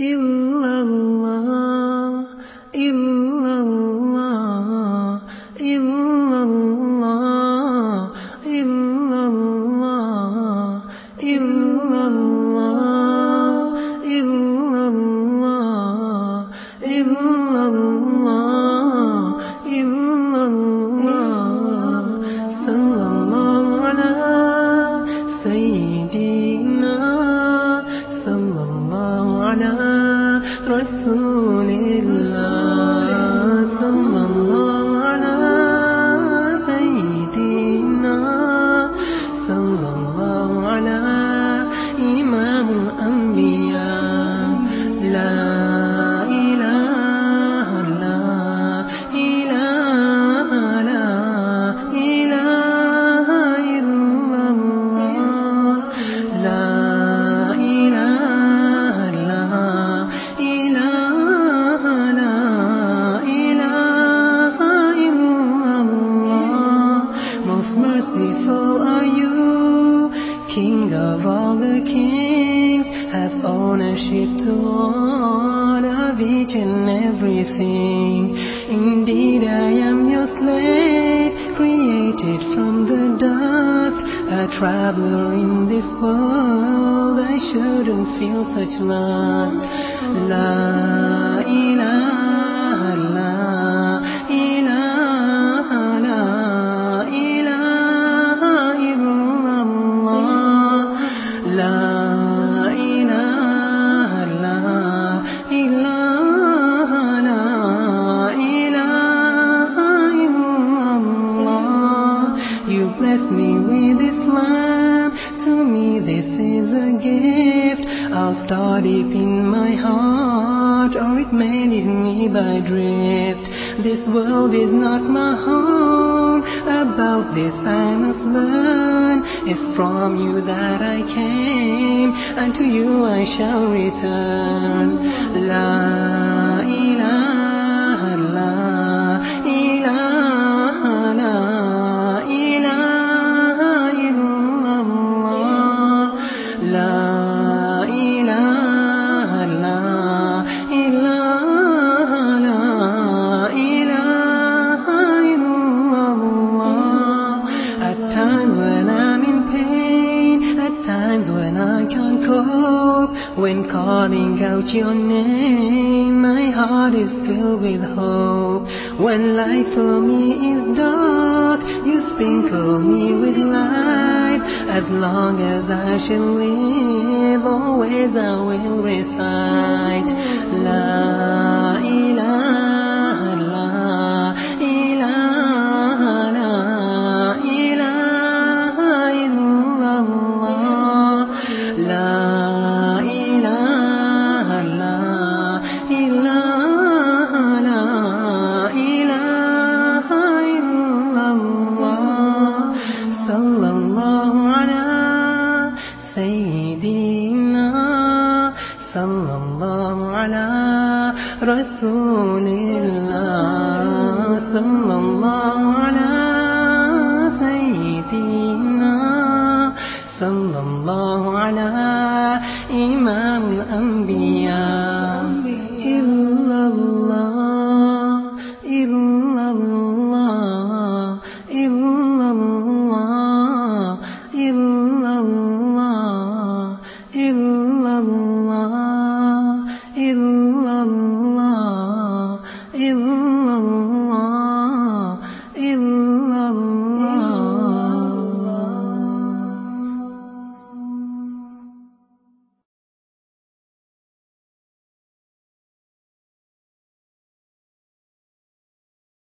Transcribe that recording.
illallah, the kings, have ownership to all of each and everything. Indeed, I am your slave, created from the dust, a traveler in this world. I shouldn't feel such lust. La I'll start deep in my heart, or it may lead me by drift. This world is not my home. About this I must learn. It's from you that I came, and to you I shall return. La ilaha la when I'm in pain, at times when I can't cope, when calling out your name, my heart is filled with hope. When life for me is dark, you sprinkle me with light. As long as I shall live, always I will recite La ilaha sallallahu ala rasulillah sallallahu ala sayyidina sallallahu ala imam al-anbiya illallah illallah illallah illallah إن